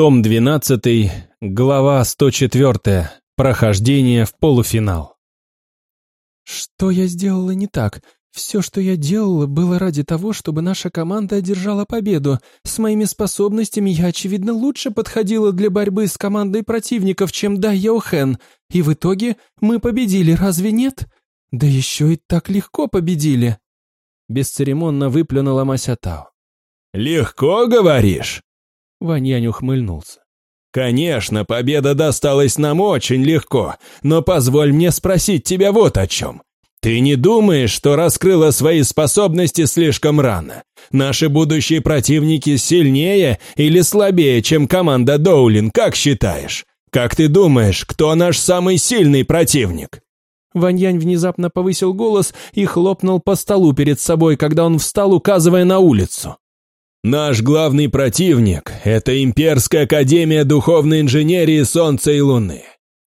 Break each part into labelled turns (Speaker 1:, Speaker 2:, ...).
Speaker 1: Том 12, глава 104. Прохождение в полуфинал.
Speaker 2: Что я сделала не так? Все, что я делала, было ради того, чтобы наша команда одержала победу. С моими способностями я, очевидно, лучше подходила для борьбы с командой противников, чем Да Йохен. И в итоге мы победили, разве нет? Да еще и так легко победили. Бесцеремонно выплюнула Масятао.
Speaker 3: «Легко, говоришь?»
Speaker 2: Ваньянь ухмыльнулся.
Speaker 3: «Конечно, победа досталась нам очень легко, но позволь мне спросить тебя вот о чем. Ты не думаешь, что раскрыла свои способности слишком рано? Наши будущие противники сильнее или слабее, чем команда Доулин, как считаешь? Как ты думаешь, кто наш самый сильный противник?»
Speaker 2: Ваньянь внезапно повысил голос и хлопнул по столу перед собой, когда он встал, указывая на улицу.
Speaker 3: Наш главный противник – это Имперская Академия Духовной Инженерии Солнца и Луны.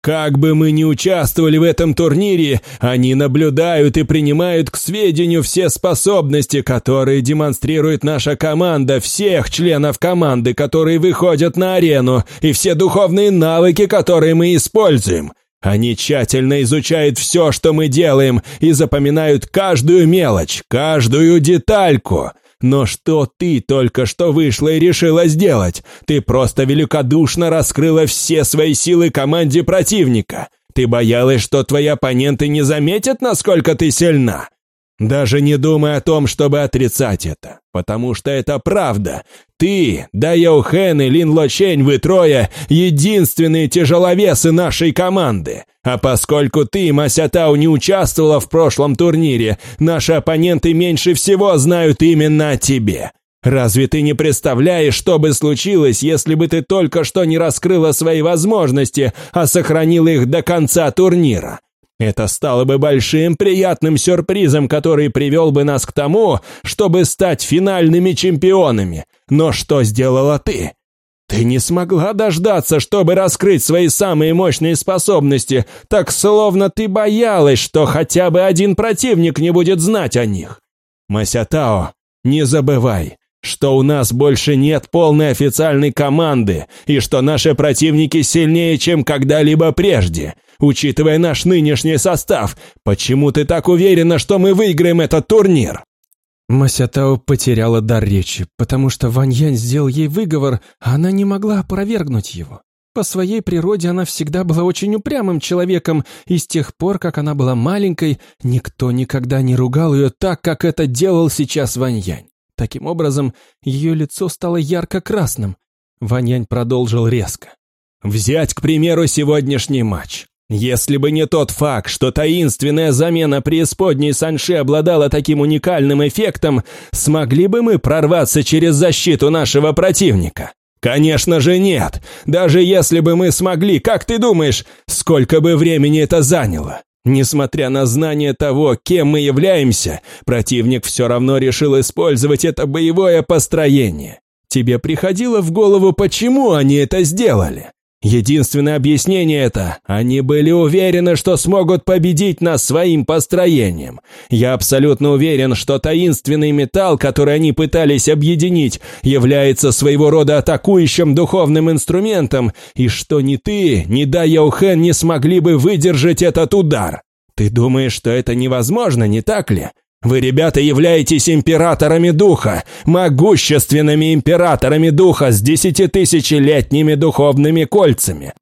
Speaker 3: Как бы мы ни участвовали в этом турнире, они наблюдают и принимают к сведению все способности, которые демонстрирует наша команда, всех членов команды, которые выходят на арену, и все духовные навыки, которые мы используем. Они тщательно изучают все, что мы делаем, и запоминают каждую мелочь, каждую детальку. Но что ты только что вышла и решила сделать? Ты просто великодушно раскрыла все свои силы команде противника. Ты боялась, что твои оппоненты не заметят, насколько ты сильна. Даже не думай о том, чтобы отрицать это, потому что это правда. Ты, да Яухен и Лин Лочень, вы трое — единственные тяжеловесы нашей команды. А поскольку ты, Масятау, не участвовала в прошлом турнире, наши оппоненты меньше всего знают именно о тебе. Разве ты не представляешь, что бы случилось, если бы ты только что не раскрыла свои возможности, а сохранила их до конца турнира? Это стало бы большим приятным сюрпризом, который привел бы нас к тому, чтобы стать финальными чемпионами. Но что сделала ты? Ты не смогла дождаться, чтобы раскрыть свои самые мощные способности, так словно ты боялась, что хотя бы один противник не будет знать о них. Масятао, не забывай, что у нас больше нет полной официальной команды и что наши противники сильнее, чем когда-либо прежде. Учитывая наш нынешний состав, почему ты так уверена, что мы выиграем этот турнир?»
Speaker 2: Масятао потеряла дар речи, потому что Ваньянь сделал ей выговор, а она не могла опровергнуть его. По своей природе она всегда была очень упрямым человеком, и с тех пор, как она была маленькой, никто никогда не ругал ее так, как это делал сейчас Ваньянь. Таким образом, ее лицо стало ярко-красным. Ваньянь продолжил резко.
Speaker 3: «Взять, к примеру, сегодняшний матч. Если бы не тот факт, что таинственная замена преисподней Санши обладала таким уникальным эффектом, смогли бы мы прорваться через защиту нашего противника? Конечно же нет. Даже если бы мы смогли, как ты думаешь, сколько бы времени это заняло? Несмотря на знание того, кем мы являемся, противник все равно решил использовать это боевое построение. Тебе приходило в голову, почему они это сделали? Единственное объяснение это, они были уверены, что смогут победить нас своим построением. Я абсолютно уверен, что таинственный металл, который они пытались объединить, является своего рода атакующим духовным инструментом, и что ни ты, ни Да Яухен не смогли бы выдержать этот удар. Ты думаешь, что это невозможно, не так ли? Вы, ребята, являетесь императорами духа, могущественными императорами духа с десятитысячелетними духовными кольцами.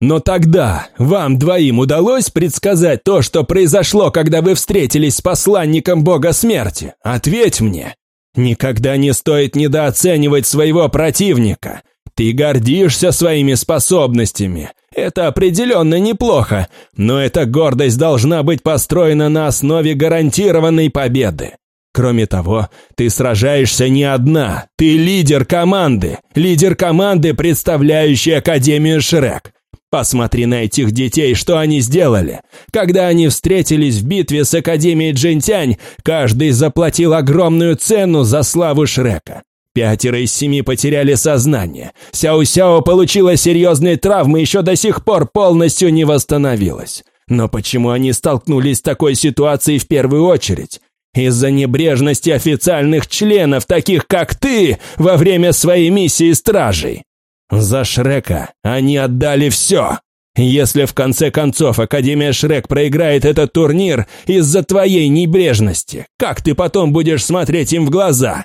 Speaker 3: Но тогда вам двоим удалось предсказать то, что произошло, когда вы встретились с посланником бога смерти? Ответь мне. Никогда не стоит недооценивать своего противника. Ты гордишься своими способностями. Это определенно неплохо, но эта гордость должна быть построена на основе гарантированной победы. Кроме того, ты сражаешься не одна, ты лидер команды, лидер команды, представляющей Академию Шрек. Посмотри на этих детей, что они сделали. Когда они встретились в битве с Академией Джентянь, каждый заплатил огромную цену за славу Шрека. Пятеро из семи потеряли сознание. Сяо-Сяо получила серьезные травмы и еще до сих пор полностью не восстановилась. Но почему они столкнулись с такой ситуацией в первую очередь? Из-за небрежности официальных членов, таких как ты, во время своей миссии стражей. За Шрека они отдали все. Если в конце концов Академия Шрек проиграет этот турнир из-за твоей небрежности, как ты потом будешь смотреть им в глаза?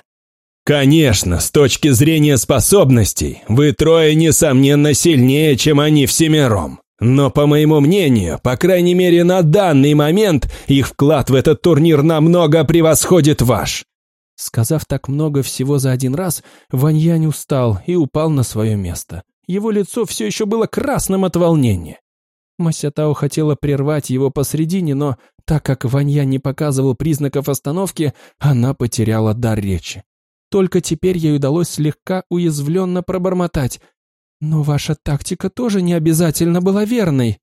Speaker 3: Конечно, с точки зрения способностей, вы трое, несомненно, сильнее, чем они всемиром. Но, по моему мнению, по крайней мере на данный момент, их вклад в этот турнир намного превосходит ваш.
Speaker 2: Сказав так много всего за один раз, Ваньянь устал и упал на свое место. Его лицо все еще было красным от волнения. Масятао хотела прервать его посредине, но так как Ванья не показывал признаков остановки, она потеряла дар речи. Только теперь ей удалось слегка уязвленно пробормотать. «Но ваша тактика тоже не обязательно была верной».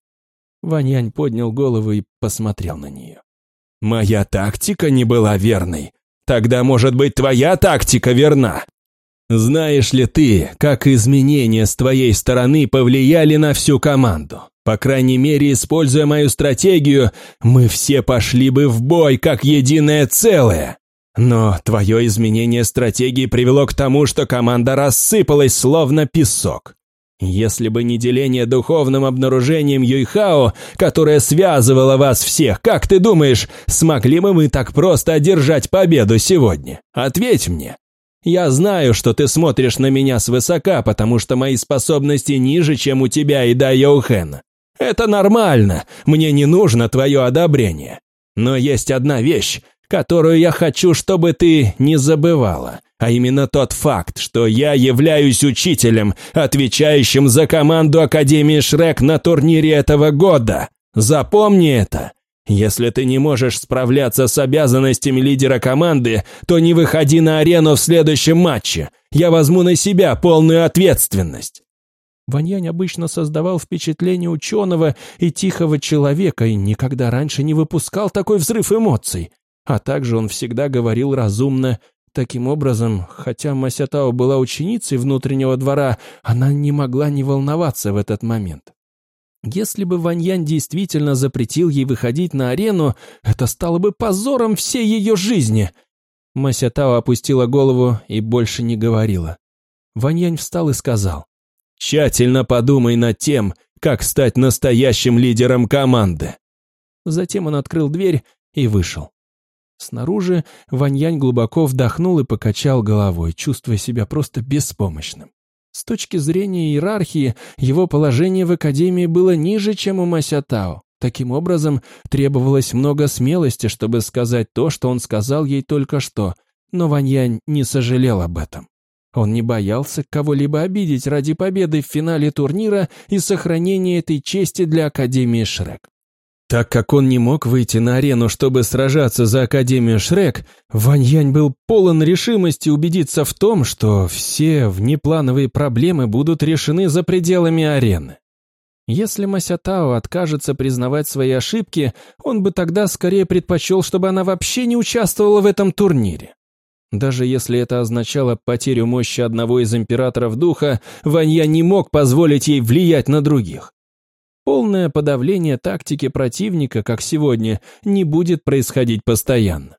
Speaker 2: Ваньянь поднял голову и посмотрел на нее.
Speaker 3: «Моя тактика не была верной. Тогда, может быть, твоя тактика верна? Знаешь ли ты, как изменения с твоей стороны повлияли на всю команду? По крайней мере, используя мою стратегию, мы все пошли бы в бой как единое целое. Но твое изменение стратегии привело к тому, что команда рассыпалась словно песок. Если бы не деление духовным обнаружением Юйхао, которое связывало вас всех, как ты думаешь, смогли бы мы так просто одержать победу сегодня? Ответь мне. Я знаю, что ты смотришь на меня свысока, потому что мои способности ниже, чем у тебя и да Йоухэна. Это нормально, мне не нужно твое одобрение. Но есть одна вещь, которую я хочу, чтобы ты не забывала а именно тот факт, что я являюсь учителем, отвечающим за команду Академии Шрек на турнире этого года. Запомни это. Если ты не можешь справляться с обязанностями лидера команды, то не выходи на арену в следующем матче. Я возьму на себя полную ответственность.
Speaker 2: Ваньянь обычно создавал впечатление ученого и тихого человека и никогда раньше не выпускал такой взрыв эмоций. А также он всегда говорил разумно Таким образом, хотя Масятао была ученицей внутреннего двора, она не могла не волноваться в этот момент. Если бы Ваньян действительно запретил ей выходить на арену, это стало бы позором всей ее жизни. Масятао опустила голову и больше не говорила. Ваньянь встал и сказал.
Speaker 3: «Тщательно подумай над тем, как стать настоящим лидером команды».
Speaker 2: Затем он открыл дверь и вышел. Снаружи Ваньянь глубоко вдохнул и покачал головой, чувствуя себя просто беспомощным. С точки зрения иерархии, его положение в Академии было ниже, чем у Масятао. Таким образом, требовалось много смелости, чтобы сказать то, что он сказал ей только что, но Ваньянь не сожалел об этом. Он не боялся кого-либо обидеть ради победы в финале турнира и сохранения этой чести для Академии Шрек. Так как он не мог выйти на арену, чтобы сражаться за Академию Шрек, Ваньянь был полон решимости убедиться в том, что все внеплановые проблемы будут решены за пределами арены. Если Масятао откажется признавать свои ошибки, он бы тогда скорее предпочел, чтобы она вообще не участвовала в этом турнире. Даже если это означало потерю мощи одного из императоров духа, Ванья не мог позволить ей влиять на других. Полное подавление тактики противника, как сегодня, не будет происходить постоянно.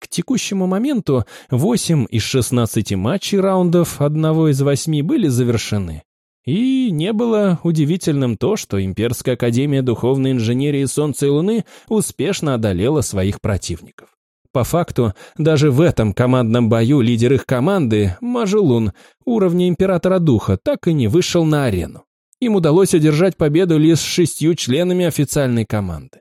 Speaker 2: К текущему моменту 8 из 16 матчей раундов одного из восьми были завершены. И не было удивительным то, что Имперская Академия Духовной Инженерии Солнца и Луны успешно одолела своих противников. По факту, даже в этом командном бою лидер их команды, Мажелун, уровня Императора Духа, так и не вышел на арену. Им удалось одержать победу лишь с шестью членами официальной команды.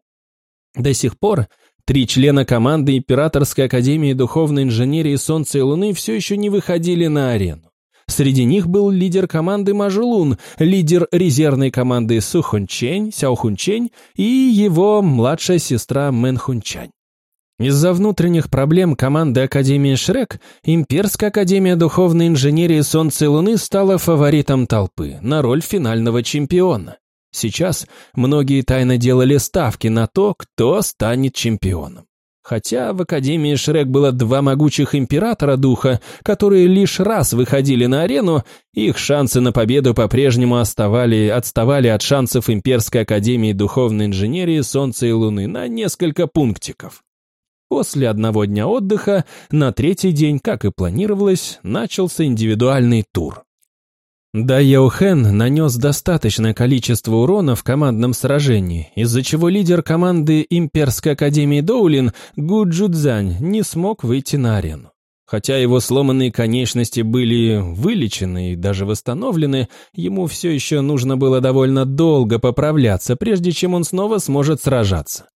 Speaker 2: До сих пор три члена команды Императорской Академии Духовной Инженерии Солнца и Луны все еще не выходили на арену. Среди них был лидер команды Мажелун, лидер резервной команды Сухунчень, Сяохунчень и его младшая сестра Мэнхунчань. Из-за внутренних проблем команды Академии Шрек, Имперская Академия Духовной Инженерии Солнца и Луны стала фаворитом толпы на роль финального чемпиона. Сейчас многие тайно делали ставки на то, кто станет чемпионом. Хотя в Академии Шрек было два могучих императора духа, которые лишь раз выходили на арену, их шансы на победу по-прежнему отставали от шансов Имперской Академии Духовной Инженерии Солнца и Луны на несколько пунктиков. После одного дня отдыха, на третий день, как и планировалось, начался индивидуальный тур.
Speaker 1: Да Яохэн нанес достаточное количество урона в командном сражении, из-за чего лидер команды Имперской Академии Доулин Гу Джудзань не смог выйти на арену. Хотя его сломанные конечности были вылечены и даже восстановлены, ему все еще нужно было довольно долго поправляться, прежде чем он снова сможет сражаться.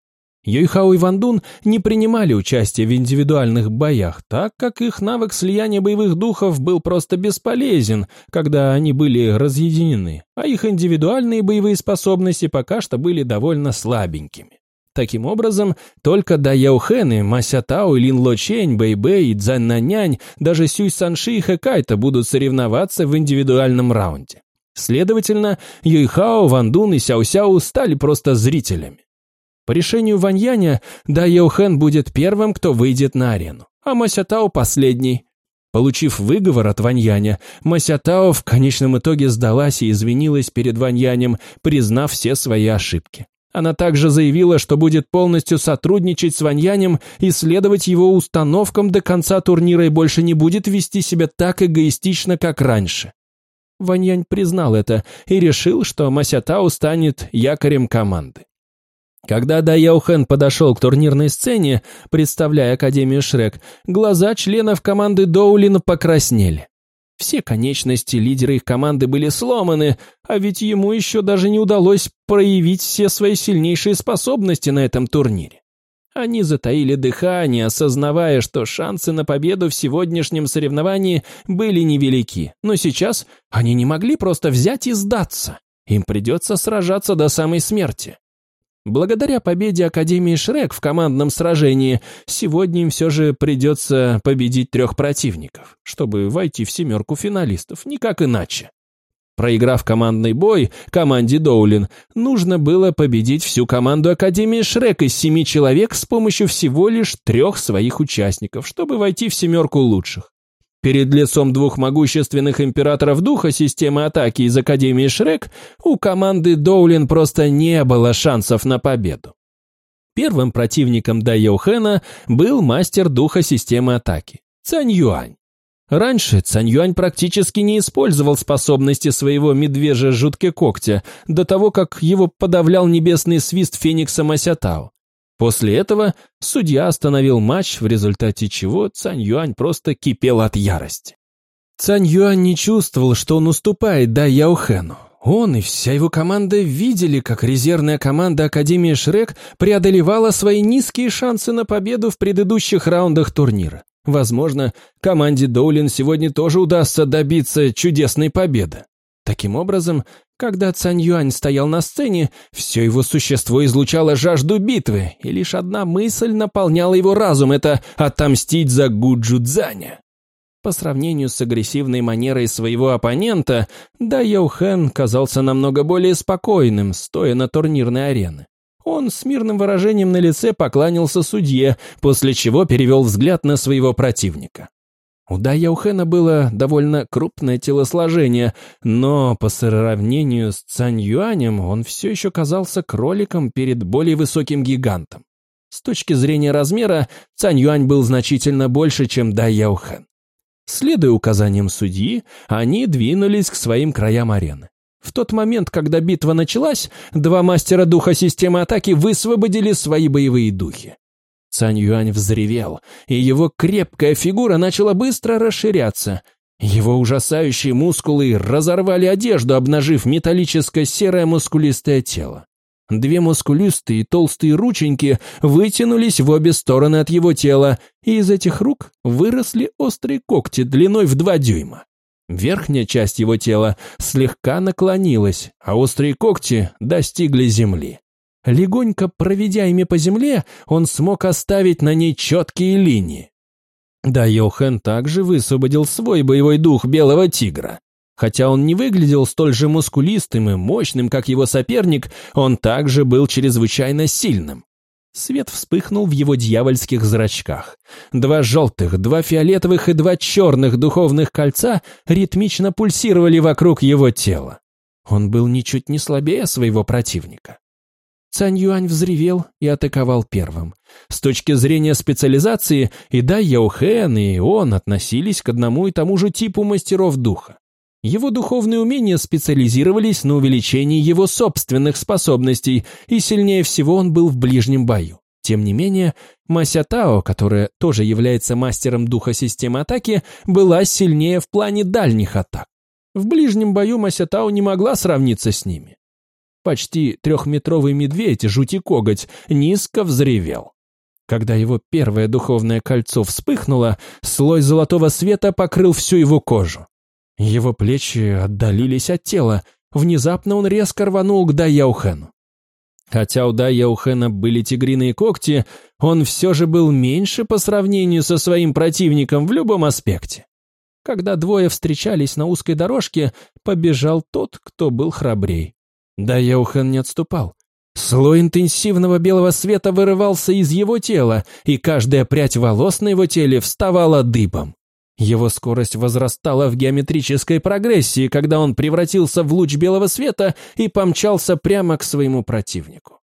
Speaker 1: Юйхао и Вандун не принимали участие в индивидуальных боях, так как их навык слияния боевых духов был просто бесполезен, когда они были разъединены, а их индивидуальные боевые способности пока что были довольно слабенькими. Таким образом, только Да Яохэн и Мася Тао, Лин Ло Чень, Бэй Бэй и Цзань Нанянь, даже Сюй Санши и Хэкайта будут соревноваться в индивидуальном раунде. Следовательно, Юйхао, Вандун и Сяо Сяо стали просто зрителями. По решению Ваньяня, Да Яохэн будет первым, кто выйдет на арену, а Масятао последний. Получив выговор от Ваньяня, Масятао в конечном итоге сдалась и извинилась перед Ваньянем, признав все свои ошибки. Она также заявила, что будет полностью сотрудничать с Ваньянем и следовать его установкам до конца турнира и больше не будет вести себя так эгоистично, как раньше. Ваньянь признал это и решил, что Масятао станет якорем команды. Когда Даяухэн подошел к турнирной сцене, представляя Академию Шрек, глаза членов команды Доулина покраснели. Все конечности лидера их команды были сломаны, а ведь ему еще даже не удалось проявить все свои сильнейшие способности на этом турнире. Они затаили дыхание, осознавая, что шансы на победу в сегодняшнем соревновании были невелики, но сейчас они не могли просто взять и сдаться. Им придется сражаться до самой смерти. Благодаря победе Академии Шрек в командном сражении, сегодня им все же придется победить трех противников, чтобы войти в семерку финалистов, никак иначе. Проиграв командный бой команде Доулин, нужно было победить всю команду Академии Шрек из семи человек с помощью всего лишь трех своих участников, чтобы войти в семерку лучших. Перед лицом двух могущественных императоров духа системы атаки из Академии Шрек у команды Доулин просто не было шансов на победу. Первым противником Дайохэна был мастер духа системы атаки – Цань Юань. Раньше Цань Юань практически не использовал способности своего медвежья жуткие когтя до того, как его подавлял небесный свист Феникса Масятао. После этого судья остановил матч, в результате чего Цань Юань просто кипел от ярости. Цань Юань не чувствовал, что он уступает Да Яохену. Он и вся его команда видели, как резервная команда Академии Шрек преодолевала свои низкие шансы на победу в предыдущих раундах турнира. Возможно, команде Доулин сегодня тоже удастся добиться чудесной победы. Таким образом, когда Цань Юань стоял на сцене, все его существо излучало жажду битвы, и лишь одна мысль наполняла его разум – это отомстить за Гуджу Цзаня. По сравнению с агрессивной манерой своего оппонента, Да Яухэн казался намного более спокойным, стоя на турнирной арене. Он с мирным выражением на лице покланялся судье, после чего перевел взгляд на своего противника. У Даяухена было довольно крупное телосложение, но по сравнению с Цань Юанем он все еще казался кроликом перед более высоким гигантом. С точки зрения размера, Цань Юань был значительно больше, чем Даяухен. Следуя указаниям судьи, они двинулись к своим краям арены. В тот момент, когда битва началась, два мастера духа системы атаки высвободили свои боевые духи. Цань Юань взревел, и его крепкая фигура начала быстро расширяться. Его ужасающие мускулы разорвали одежду, обнажив металлическое серое мускулистое тело. Две мускулистые толстые рученьки вытянулись в обе стороны от его тела, и из этих рук выросли острые когти длиной в два дюйма. Верхняя часть его тела слегка наклонилась, а острые когти достигли земли. Легонько проведя ими по земле, он смог оставить на ней четкие линии. Да Йохан также высвободил свой боевой дух белого тигра. Хотя он не выглядел столь же мускулистым и мощным, как его соперник, он также был чрезвычайно сильным. Свет вспыхнул в его дьявольских зрачках. Два желтых, два фиолетовых и два черных духовных кольца ритмично пульсировали вокруг его тела. Он был ничуть не слабее своего противника. Цань Юань взревел и атаковал первым. С точки зрения специализации, и Да Яохэн, и он относились к одному и тому же типу мастеров духа. Его духовные умения специализировались на увеличении его собственных способностей, и сильнее всего он был в ближнем бою. Тем не менее, Мася Тао, которая тоже является мастером духа системы атаки, была сильнее в плане дальних атак. В ближнем бою Мася Тао не могла сравниться с ними. Почти трехметровый медведь, жути коготь, низко взревел. Когда его первое духовное кольцо вспыхнуло, слой золотого света покрыл всю его кожу. Его плечи отдалились от тела. Внезапно он резко рванул к Даяухену. Хотя у Даяухена были тигриные когти, он все же был меньше по сравнению со своим противником в любом аспекте. Когда двое встречались на узкой дорожке, побежал тот, кто был храбрей. Даяухен не отступал. Слой интенсивного белого света вырывался из его тела, и каждая прядь волос на его теле вставала дыбом. Его скорость возрастала в геометрической прогрессии, когда он превратился в луч белого света и помчался прямо к своему противнику.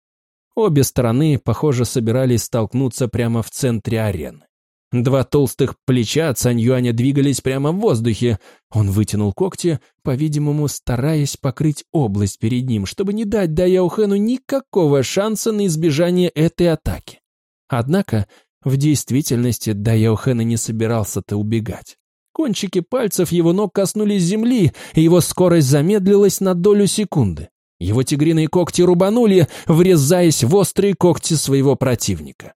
Speaker 1: Обе стороны, похоже, собирались столкнуться прямо в центре арены. Два толстых плеча Цаньюаня двигались прямо в воздухе. Он вытянул когти, по-видимому, стараясь покрыть область перед ним, чтобы не дать Даяухену никакого шанса на избежание этой атаки. Однако в действительности Даяохена не собирался-то убегать. Кончики пальцев его ног коснулись земли, и его скорость замедлилась на долю секунды. Его тигриные когти рубанули, врезаясь в острые когти своего противника.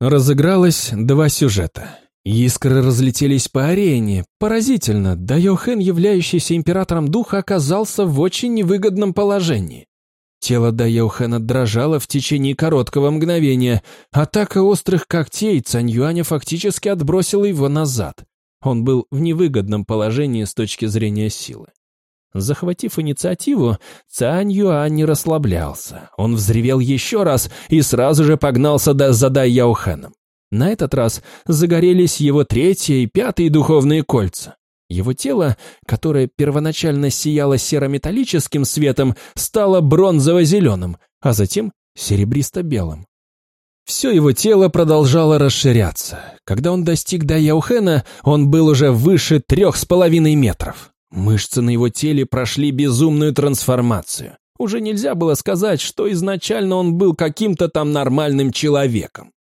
Speaker 1: Разыгралось два сюжета. Искры разлетелись по арене. Поразительно, Дайохен, являющийся императором духа, оказался в очень невыгодном положении. Тело Дайоухена дрожало в течение короткого мгновения. Атака острых когтей Цаньюаня фактически отбросила его назад. Он был в невыгодном положении с точки зрения силы. Захватив инициативу, Цань Юань не расслаблялся. Он взревел еще раз и сразу же погнался до за Дай Яухеном. На этот раз загорелись его третье и пятые духовные кольца. Его тело, которое первоначально сияло серо-металлическим светом, стало бронзово-зеленым, а затем серебристо-белым. Все его тело продолжало расширяться. Когда он достиг Даяухена, он был уже выше трех с половиной метров. Мышцы на его теле прошли безумную трансформацию. Уже нельзя было сказать, что изначально он был каким-то там нормальным человеком.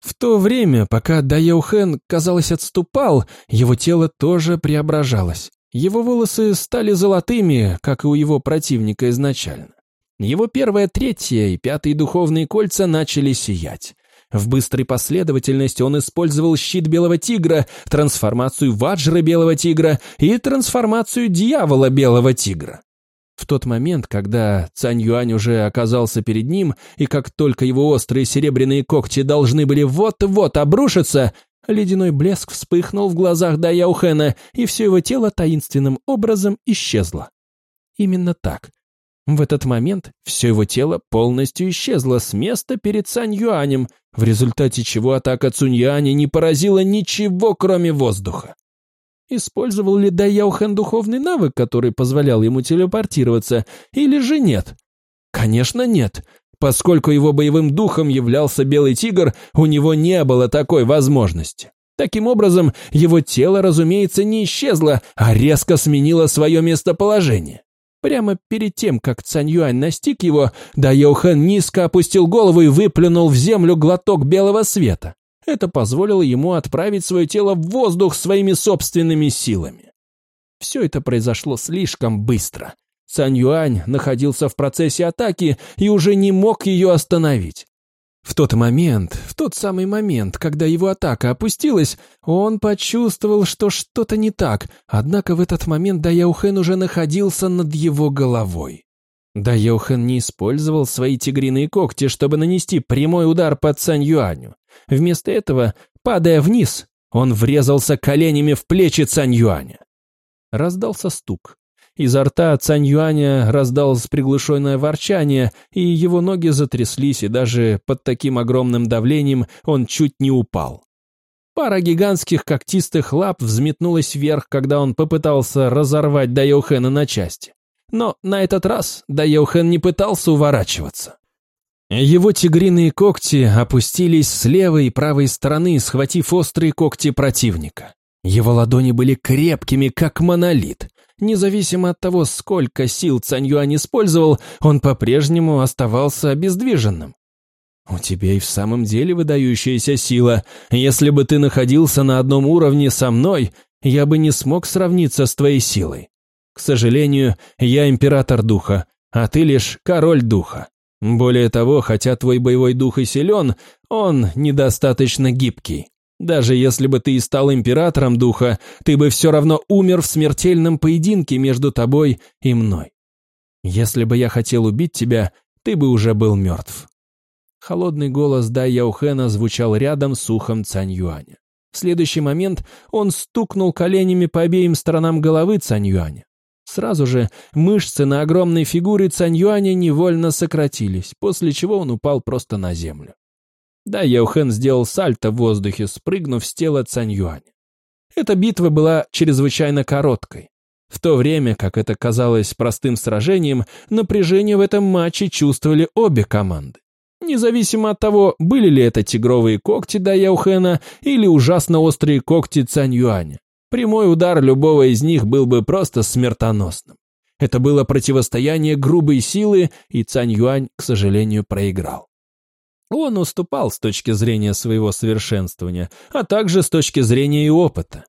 Speaker 1: В то время, пока Даяухен, казалось, отступал, его тело тоже преображалось. Его волосы стали золотыми, как и у его противника изначально. Его первое, третье и пятые духовные кольца начали сиять. В быстрой последовательности он использовал щит Белого Тигра, трансформацию Ваджра Белого Тигра и трансформацию Дьявола Белого Тигра. В тот момент, когда Цань Юань уже оказался перед ним, и как только его острые серебряные когти должны были вот-вот обрушиться, ледяной блеск вспыхнул в глазах Даяухена, и все его тело таинственным образом исчезло. Именно так. В этот момент все его тело полностью исчезло с места перед Цань Юанем, в результате чего атака Цунь Юаня не поразила ничего, кроме воздуха. Использовал ли Даяухэн духовный навык, который позволял ему телепортироваться, или же нет? Конечно, нет. Поскольку его боевым духом являлся Белый Тигр, у него не было такой возможности. Таким образом, его тело, разумеется, не исчезло, а резко сменило свое местоположение. Прямо перед тем, как Цань Юань настиг его, Дайохан низко опустил голову и выплюнул в землю глоток белого света. Это позволило ему отправить свое тело в воздух своими собственными силами. Все это произошло слишком быстро. Цань Юань находился в процессе атаки и уже не мог ее остановить. В тот момент, в тот самый момент, когда его атака опустилась, он почувствовал, что что-то не так, однако в этот момент Даяухен уже находился над его головой. Даяухен не использовал свои тигриные когти, чтобы нанести прямой удар по Цань Юаню. Вместо этого, падая вниз, он врезался коленями в плечи Цань Юаня. Раздался стук. Изо рта Цань Юаня раздалось приглушенное ворчание, и его ноги затряслись, и даже под таким огромным давлением он чуть не упал. Пара гигантских когтистых лап взметнулась вверх, когда он попытался разорвать Дайохена на части. Но на этот раз Дайохен не пытался уворачиваться. Его тигриные когти опустились с левой и правой стороны, схватив острые когти противника. Его ладони были крепкими, как монолит. Независимо от того, сколько сил Цань Юань использовал, он по-прежнему оставался обездвиженным. «У тебя и в самом деле выдающаяся сила. Если бы ты находился на одном уровне со мной, я бы не смог сравниться с твоей силой. К сожалению, я император духа, а ты лишь король духа. Более того, хотя твой боевой дух и силен, он недостаточно гибкий. Даже если бы ты и стал императором духа, ты бы все равно умер в смертельном поединке между тобой и мной. Если бы я хотел убить тебя, ты бы уже был мертв. Холодный голос Дай Яухена звучал рядом с ухом Цань Юаня. В следующий момент он стукнул коленями по обеим сторонам головы Цань Юаня. Сразу же мышцы на огромной фигуре Цань Юаня невольно сократились, после чего он упал просто на землю. Да, Яухен сделал сальто в воздухе, спрыгнув с тела Цань Юаня. Эта битва была чрезвычайно короткой. В то время, как это казалось простым сражением, напряжение в этом матче чувствовали обе команды. Независимо от того, были ли это тигровые когти Да Яухена или ужасно острые когти Цань Юаня. Прямой удар любого из них был бы просто смертоносным. Это было противостояние грубой силы, и Цань Юань, к сожалению, проиграл. Он уступал с точки зрения своего совершенствования, а также с точки зрения и опыта.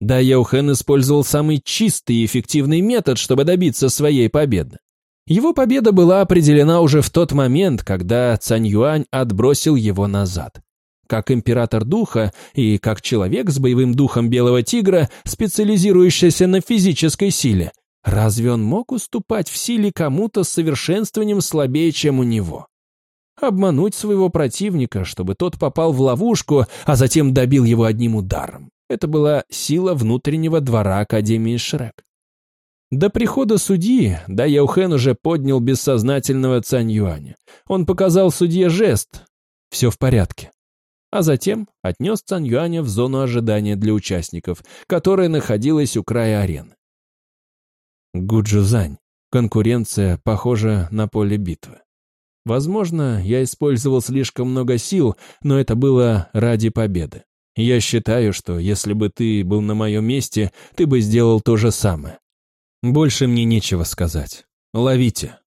Speaker 1: Да Яухен использовал самый чистый и эффективный метод, чтобы добиться своей победы. Его победа была определена уже в тот момент, когда Цань Юань отбросил его назад. Как император духа и как человек с боевым духом белого тигра, специализирующийся на физической силе, разве он мог уступать в силе кому-то с совершенствованием слабее, чем у него? Обмануть своего противника, чтобы тот попал в ловушку, а затем добил его одним ударом. Это была сила внутреннего двора Академии Шрек. До прихода судьи Да Яухен уже поднял бессознательного Цань Юаня. Он показал судье жест «все в порядке». А затем отнес Цань Юаня в зону ожидания для участников, которая находилась у края арены. Гуджузань. Конкуренция похожа на поле битвы. Возможно, я использовал слишком много сил, но это было ради победы. Я считаю, что если бы ты был на моем месте, ты бы сделал то же самое. Больше мне нечего сказать. Ловите.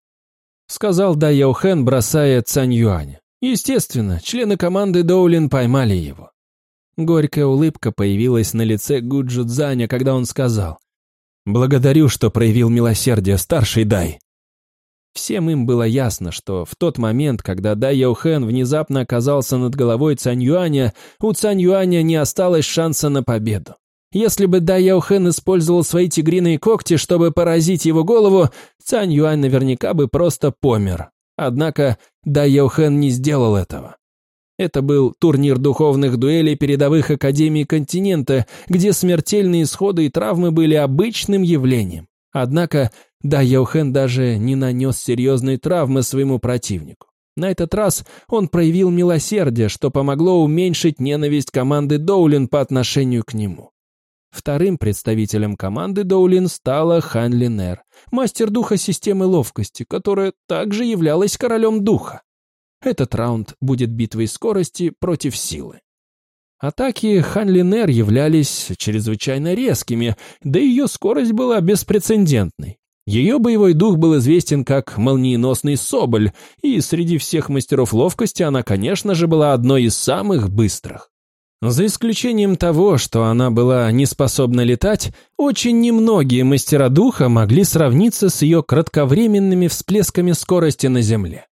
Speaker 1: Сказал Да Яохен, бросая Цань Юаня. Естественно, члены команды Доулин поймали его. Горькая улыбка появилась на лице Гуджу Цзаня, когда он сказал «Благодарю, что проявил милосердие, старший Дай». Всем им было ясно, что в тот момент, когда Дай Яухен внезапно оказался над головой Цань Юаня, у Цань Юаня не осталось шанса на победу. Если бы Дай Яухен использовал свои тигриные когти, чтобы поразить его голову, Цань Юань наверняка бы просто помер. Однако Дай Яухен не сделал этого. Это был турнир духовных дуэлей передовых академий континента, где смертельные исходы и травмы были обычным явлением. Однако Дай Яухен даже не нанес серьезной травмы своему противнику. На этот раз он проявил милосердие, что помогло уменьшить ненависть команды Доулин по отношению к нему. Вторым представителем команды Доулин стала Хан Линер, мастер духа системы ловкости, которая также являлась королем духа. Этот раунд будет битвой скорости против силы. Атаки Хан Линер являлись чрезвычайно резкими, да и ее скорость была беспрецедентной. Ее боевой дух был известен как молниеносный соболь, и среди всех мастеров ловкости она, конечно же, была одной из самых быстрых. За исключением того, что она была не способна летать, очень немногие мастера духа могли сравниться с ее кратковременными всплесками скорости на Земле.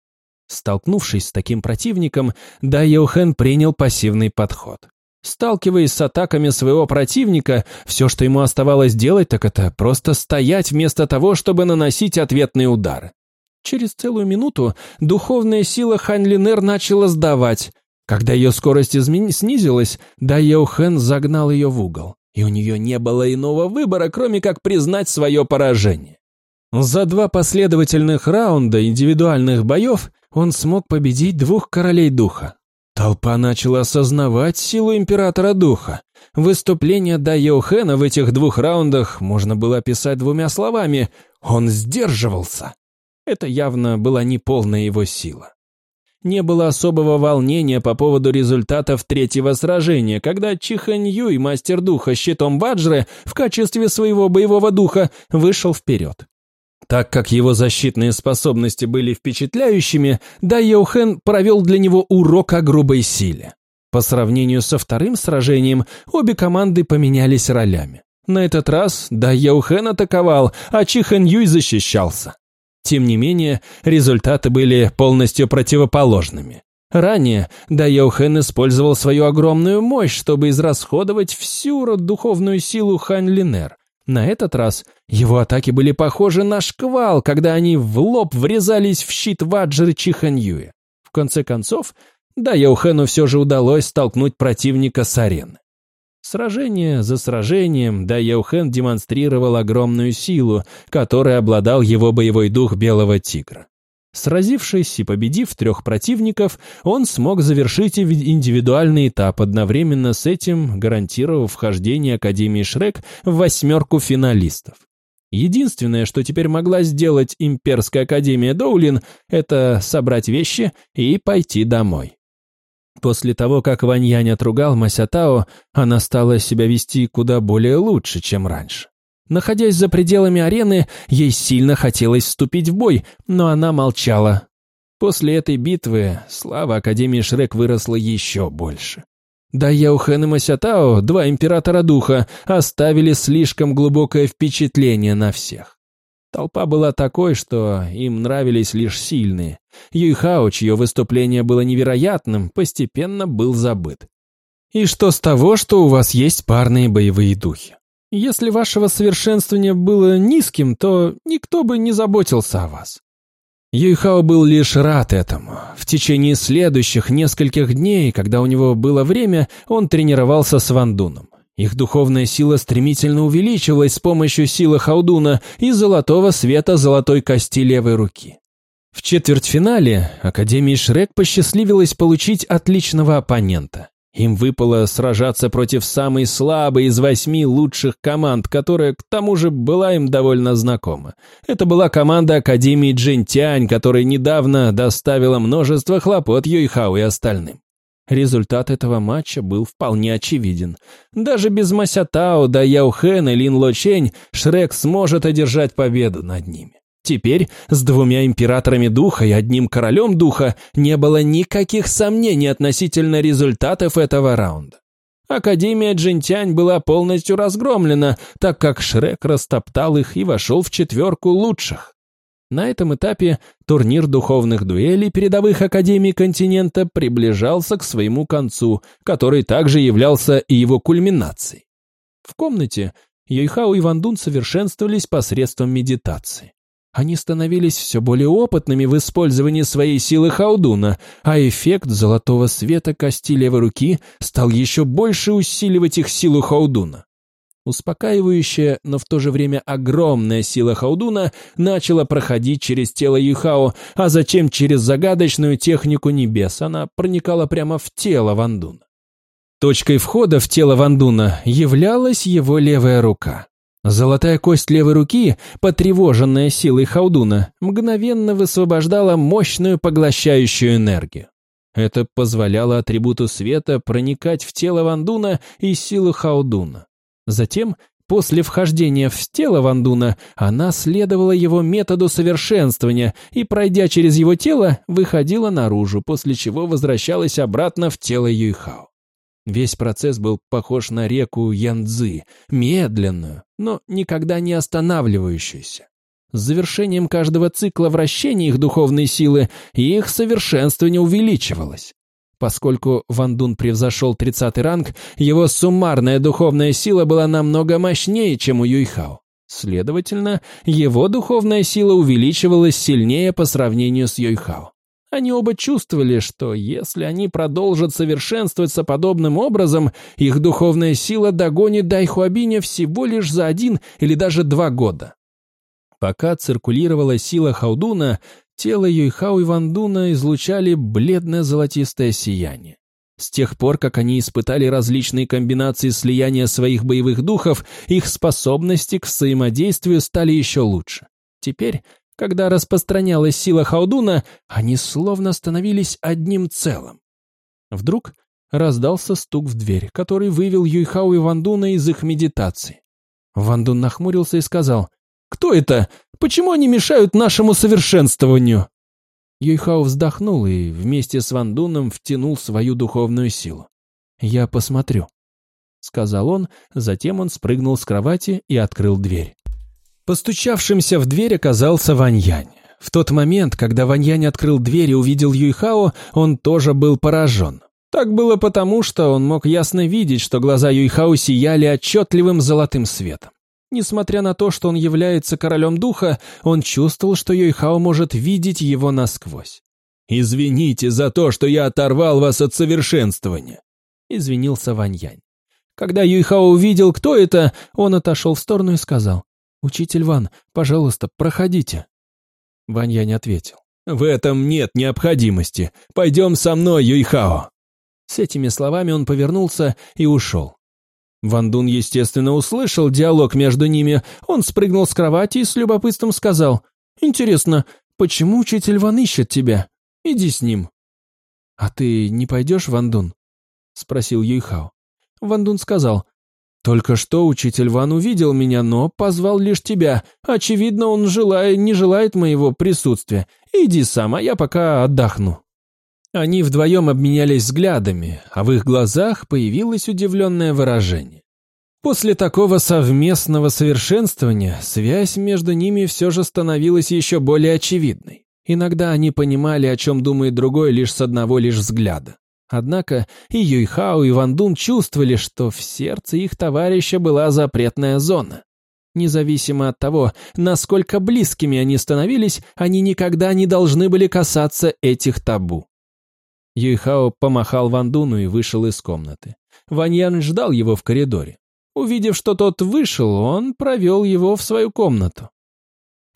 Speaker 1: Столкнувшись с таким противником, Да Йохен принял пассивный подход. Сталкиваясь с атаками своего противника, все, что ему оставалось делать, так это просто стоять вместо того, чтобы наносить ответные удары. Через целую минуту духовная сила Хань Линер начала сдавать, когда ее скорость измен... снизилась, Да Йоухен загнал ее в угол, и у нее не было иного выбора, кроме как признать свое поражение. За два последовательных раунда индивидуальных боев он смог победить двух королей духа. Толпа начала осознавать силу императора духа. Выступление Да Йоухена в этих двух раундах можно было описать двумя словами «он сдерживался». Это явно была неполная его сила. не было особого волнения по поводу результатов третьего сражения, когда Чиханью мастер духа щитом Баджры в качестве своего боевого духа вышел вперед. Так как его защитные способности были впечатляющими, Да Йоухен провел для него урок о грубой силе. По сравнению со вторым сражением, обе команды поменялись ролями. На этот раз Да Яухен атаковал, а Чи Юй защищался. Тем не менее, результаты были полностью противоположными. Ранее Да Яухен использовал свою огромную мощь, чтобы израсходовать всю духовную силу Хань Линер. На этот раз его атаки были похожи на шквал, когда они в лоб врезались в щит Ваджры Чиханьюя. В конце концов, да Яухену все же удалось столкнуть противника с арены. Сражение за сражением Да Яухен демонстрировал огромную силу, которой обладал его боевой дух Белого Тигра. Сразившись и победив трех противников, он смог завершить индивидуальный этап, одновременно с этим гарантировав вхождение Академии Шрек в восьмерку финалистов. Единственное, что теперь могла сделать Имперская Академия Доулин, это собрать вещи и пойти домой. После того, как Ваньянь отругал Масятао, она стала себя вести куда более лучше, чем раньше. Находясь за пределами арены, ей сильно хотелось вступить в бой, но она молчала. После этой битвы слава Академии Шрек выросла еще больше. Да Яухен и Масятао, два императора духа, оставили слишком глубокое впечатление на всех. Толпа была такой, что им нравились лишь сильные. Юйхао, чье выступление было невероятным, постепенно был забыт. И что с того, что у вас есть парные боевые духи? Если вашего совершенствования было низким, то никто бы не заботился о вас. Юйхао был лишь рад этому. В течение следующих нескольких дней, когда у него было время, он тренировался с Вандуном. Их духовная сила стремительно увеличивалась с помощью силы Хаудуна и золотого света золотой кости левой руки. В четвертьфинале Академии Шрек посчастливилось получить отличного оппонента. Им выпало сражаться против самой слабой из восьми лучших команд, которая, к тому же, была им довольно знакома. Это была команда Академии Джинтянь, которая недавно доставила множество хлопот Юйхау и остальным. Результат этого матча был вполне очевиден. Даже без Масятао, да Яухен и Лин Лочень Шрек сможет одержать победу над ними. Теперь с двумя императорами духа и одним королем духа не было никаких сомнений относительно результатов этого раунда. Академия Джинтянь была полностью разгромлена, так как Шрек растоптал их и вошел в четверку лучших. На этом этапе турнир духовных дуэлей передовых академий континента приближался к своему концу, который также являлся и его кульминацией. В комнате Йойхао и Вандун совершенствовались посредством медитации. Они становились все более опытными в использовании своей силы Хаудуна, а эффект золотого света кости левой руки стал еще больше усиливать их силу Хаудуна. Успокаивающая, но в то же время огромная сила Хаудуна начала проходить через тело Юхао, а затем через загадочную технику небес она проникала прямо в тело Вандуна. Точкой входа в тело Вандуна являлась его левая рука. Золотая кость левой руки, потревоженная силой Хаудуна, мгновенно высвобождала мощную поглощающую энергию. Это позволяло атрибуту света проникать в тело Вандуна и силу Хаудуна. Затем, после вхождения в тело Вандуна, она следовала его методу совершенствования и, пройдя через его тело, выходила наружу, после чего возвращалась обратно в тело Юйхао. Весь процесс был похож на реку Янцзы, медленную, но никогда не останавливающуюся. С завершением каждого цикла вращения их духовной силы их совершенствование увеличивалось. Поскольку Ван Дун превзошел 30 ранг, его суммарная духовная сила была намного мощнее, чем у Юйхао. Следовательно, его духовная сила увеличивалась сильнее по сравнению с Юйхао. Они оба чувствовали, что если они продолжат совершенствоваться подобным образом, их духовная сила догонит Дайхуабиня всего лишь за один или даже два года. Пока циркулировала сила Хаудуна, Тело Юйхао и Вандуна излучали бледное золотистое сияние. С тех пор, как они испытали различные комбинации слияния своих боевых духов, их способности к взаимодействию стали еще лучше. Теперь Когда распространялась сила Хаудуна, они словно становились одним целым. Вдруг раздался стук в дверь, который вывел Юйхао и Вандуна из их медитации. Вандун нахмурился и сказал, «Кто это? Почему они мешают нашему совершенствованию?» Юйхао вздохнул и вместе с Вандуном втянул свою духовную силу. «Я посмотрю», — сказал он, затем он спрыгнул с кровати и открыл дверь. Постучавшимся в дверь оказался Ваньянь. В тот момент, когда Ваньянь открыл дверь и увидел Юйхао, он тоже был поражен. Так было потому, что он мог ясно видеть, что глаза Юйхао сияли отчетливым золотым светом. Несмотря на то, что он является королем духа, он чувствовал, что Юйхао может видеть его насквозь.
Speaker 3: «Извините за то, что я оторвал вас от совершенствования», —
Speaker 1: извинился Ваньянь. Когда Юйхао увидел, кто это, он отошел в сторону и сказал, «Учитель Ван, пожалуйста, проходите». Ваньянь ответил,
Speaker 3: «В этом нет необходимости. Пойдем со мной, Юйхао».
Speaker 1: С этими словами он повернулся и ушел. Ван Дун, естественно, услышал диалог между ними. Он спрыгнул с кровати и с любопытством сказал, «Интересно, почему учитель Ван ищет тебя? Иди с ним». «А ты не пойдешь, Ван Дун?» — спросил Юйхао. Ван Дун сказал, «Только что учитель Ван увидел меня, но позвал лишь тебя. Очевидно, он желает, не желает моего присутствия. Иди сам, а я пока отдохну». Они вдвоем обменялись взглядами, а в их глазах появилось удивленное выражение. После такого совместного совершенствования связь между ними все же становилась еще более очевидной. Иногда они понимали, о чем думает другой лишь с одного лишь взгляда. Однако и Юйхао, и Ван Дун чувствовали, что в сердце их товарища была запретная зона. Независимо от того, насколько близкими они становились, они никогда не должны были касаться этих табу. Юйхао помахал Вандуну и вышел из комнаты. Ваньян ждал его в коридоре. Увидев, что тот вышел, он провел его в свою комнату.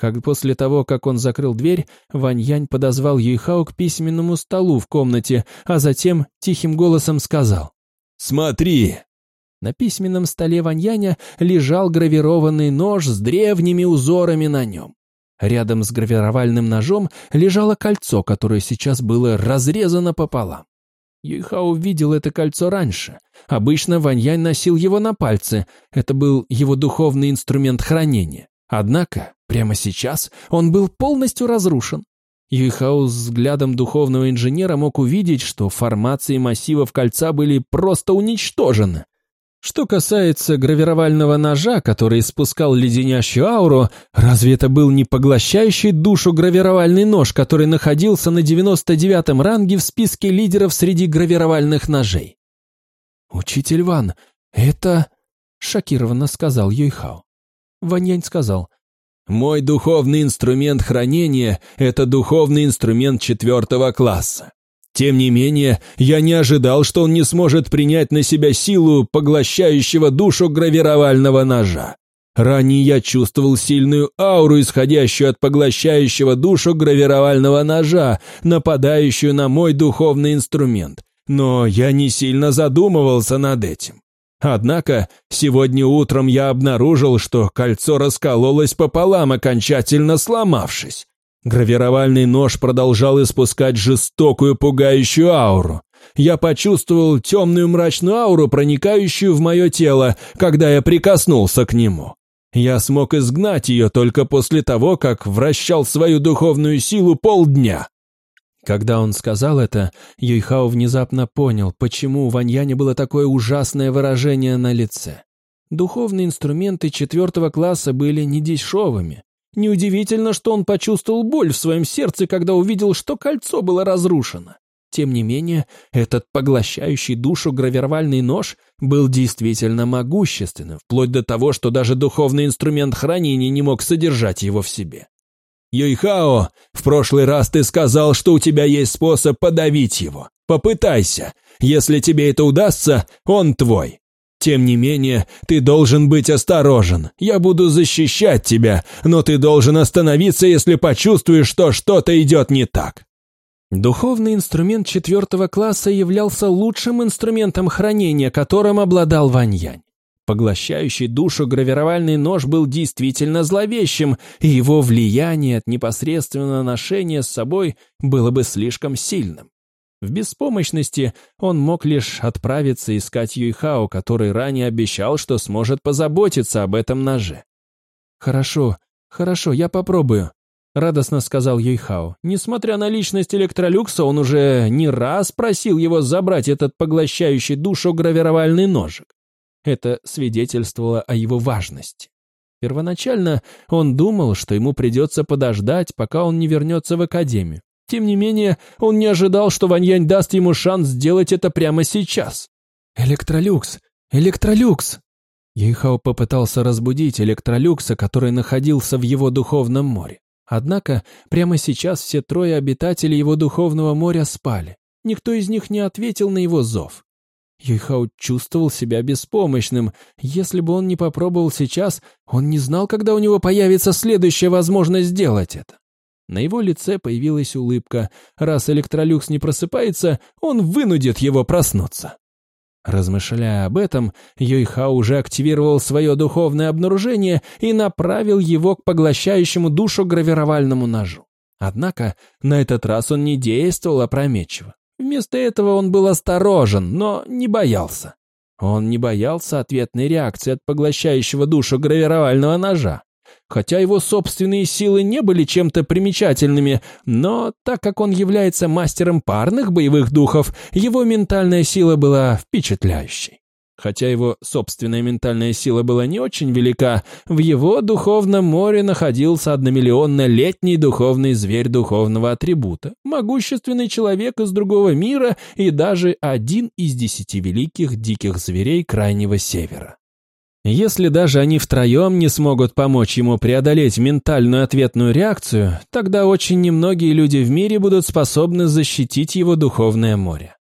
Speaker 1: Как после того, как он закрыл дверь, Ваньянь подозвал Юйхао к письменному столу в комнате, а затем тихим голосом сказал
Speaker 3: «Смотри!»
Speaker 1: На письменном столе Ваньяня лежал гравированный нож с древними узорами на нем. Рядом с гравировальным ножом лежало кольцо, которое сейчас было разрезано пополам. Юйхао видел это кольцо раньше. Обычно Ваньянь носил его на пальце. Это был его духовный инструмент хранения. Однако, прямо сейчас он был полностью разрушен. Юйхао с взглядом духовного инженера мог увидеть, что формации массивов кольца были просто уничтожены. Что касается гравировального ножа, который испускал леденящую ауру, разве это был не поглощающий душу гравировальный нож, который находился на 99-м ранге в списке лидеров среди гравировальных ножей? «Учитель Ван, это...» — шокированно сказал Юйхао. Ваньянь сказал,
Speaker 3: «Мой духовный инструмент хранения — это духовный инструмент четвертого класса. Тем не менее, я не ожидал, что он не сможет принять на себя силу поглощающего душу гравировального ножа. Ранее я чувствовал сильную ауру, исходящую от поглощающего душу гравировального ножа, нападающую на мой духовный инструмент, но я не сильно задумывался над этим. Однако, сегодня утром я обнаружил, что кольцо раскололось пополам, окончательно сломавшись. Гравировальный нож продолжал испускать жестокую пугающую ауру. Я почувствовал темную мрачную ауру, проникающую в мое тело, когда я прикоснулся к нему. Я смог изгнать ее только после того, как вращал свою духовную силу полдня.
Speaker 1: Когда он сказал это, Юйхао внезапно понял, почему у Ваньяня было такое ужасное выражение на лице. Духовные инструменты четвертого класса были не дешевыми. Неудивительно, что он почувствовал боль в своем сердце, когда увидел, что кольцо было разрушено. Тем не менее, этот поглощающий душу гравировальный нож был действительно могущественным, вплоть до того, что даже духовный инструмент хранения не мог содержать его в себе.
Speaker 3: «Юйхао, в прошлый раз ты сказал, что у тебя есть способ подавить его. Попытайся. Если тебе это удастся, он твой. Тем не менее, ты должен быть осторожен. Я буду защищать тебя, но ты должен остановиться, если почувствуешь, что что-то идет не так».
Speaker 1: Духовный инструмент четвертого класса являлся лучшим инструментом хранения, которым обладал Ваньянь. Поглощающий душу гравировальный нож был действительно зловещим, и его влияние от непосредственного ношения с собой было бы слишком сильным. В беспомощности он мог лишь отправиться искать Юйхао, который ранее обещал, что сможет позаботиться об этом ноже.
Speaker 2: «Хорошо, хорошо, я попробую», — радостно сказал Юйхао. Несмотря на личность Электролюкса, он уже не раз просил его забрать этот поглощающий душу гравировальный ножик. Это свидетельствовало о его важности. Первоначально он думал, что ему придется подождать, пока он не вернется в академию. Тем не менее, он не ожидал, что Ваньянь даст ему шанс сделать это прямо сейчас. «Электролюкс! Электролюкс!» Ейхао попытался разбудить Электролюкса, который находился в его духовном море. Однако прямо сейчас все трое обитателей его духовного моря спали. Никто из них не ответил на его зов. Юйхао чувствовал себя беспомощным. Если бы он не попробовал сейчас, он не знал, когда у него появится следующая возможность сделать это. На его лице появилась улыбка. Раз Электролюкс не просыпается, он вынудит его проснуться. Размышляя об этом, Юйха уже активировал свое духовное обнаружение и направил его к поглощающему душу гравировальному ножу. Однако на этот раз он не действовал опрометчиво. Вместо этого он был осторожен, но не боялся. Он не боялся ответной реакции от поглощающего душу гравировального ножа. Хотя его собственные силы не были чем-то примечательными, но так как он является мастером парных боевых духов, его ментальная сила была впечатляющей. Хотя его собственная ментальная сила была не очень велика, в его духовном море находился одномиллионно-летний духовный зверь духовного атрибута, могущественный человек из другого мира и даже один из десяти великих диких зверей Крайнего Севера. Если даже они втроем не смогут помочь ему преодолеть ментальную ответную реакцию, тогда очень немногие люди в мире будут способны защитить его духовное море.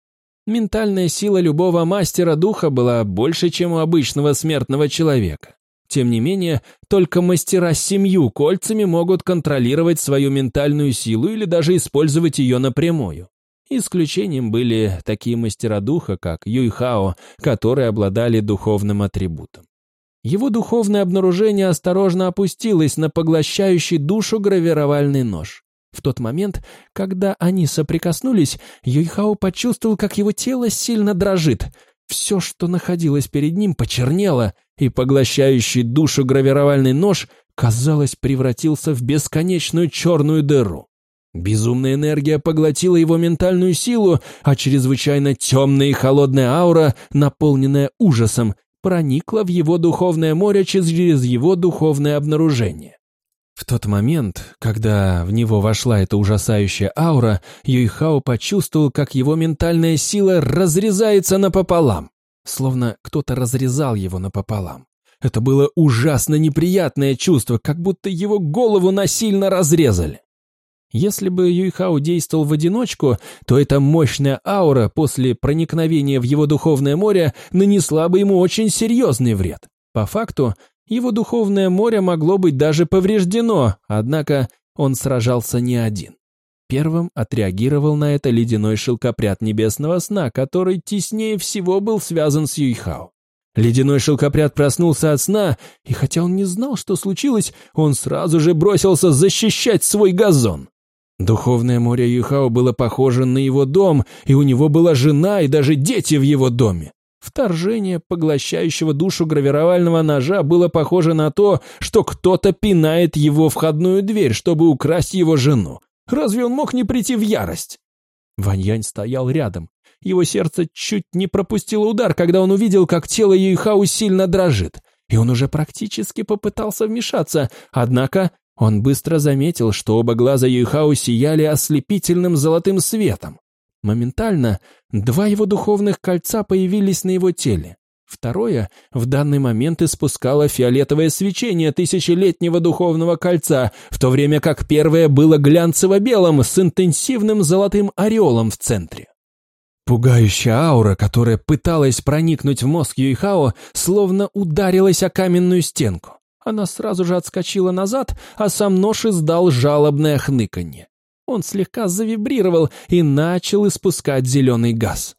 Speaker 2: Ментальная сила любого мастера духа была больше, чем у обычного смертного человека. Тем не менее, только мастера с семью кольцами могут контролировать свою ментальную силу или даже использовать ее напрямую. Исключением были такие мастера духа, как Юйхао, которые обладали духовным атрибутом. Его духовное обнаружение осторожно опустилось на поглощающий душу гравировальный нож. В тот момент, когда они соприкоснулись, Юйхао почувствовал, как его тело сильно дрожит. Все, что находилось перед ним, почернело, и поглощающий душу гравировальный нож, казалось, превратился в бесконечную черную дыру. Безумная энергия поглотила его ментальную силу, а чрезвычайно темная и холодная аура, наполненная ужасом, проникла в его духовное море через его духовное обнаружение. В тот момент, когда в него вошла эта ужасающая аура, Юйхао почувствовал, как его ментальная сила разрезается напополам, словно кто-то разрезал его напополам. Это было ужасно неприятное чувство, как будто его голову насильно разрезали. Если бы Юйхао действовал в одиночку, то эта мощная аура после проникновения в его духовное море нанесла бы ему очень серьезный вред. По факту, его духовное море могло быть даже повреждено, однако он сражался не один. Первым отреагировал на это ледяной шелкопряд небесного сна, который теснее всего был связан с Юйхао. Ледяной шелкопряд проснулся от сна, и хотя он не знал, что случилось, он сразу же бросился защищать свой газон. Духовное море Юхао было похоже на его дом, и у него была жена и даже дети в его доме. Вторжение поглощающего душу гравировального ножа было похоже на то, что кто-то пинает его входную дверь, чтобы украсть его жену. Разве он мог не прийти в ярость? Ваньянь стоял рядом. Его сердце чуть не пропустило удар, когда он увидел, как тело Юйхау сильно дрожит. И он уже практически попытался вмешаться, однако он быстро заметил, что оба глаза Юйхао сияли ослепительным золотым светом. Моментально два его духовных кольца появились на его теле. Второе в данный момент испускало фиолетовое свечение тысячелетнего духовного кольца, в то время как первое было глянцево-белым с интенсивным золотым ореолом в центре. Пугающая аура, которая пыталась проникнуть в мозг Юйхао, словно ударилась о каменную стенку. Она сразу же отскочила назад, а сам нож издал жалобное хныканье. Он слегка завибрировал и начал испускать зеленый газ.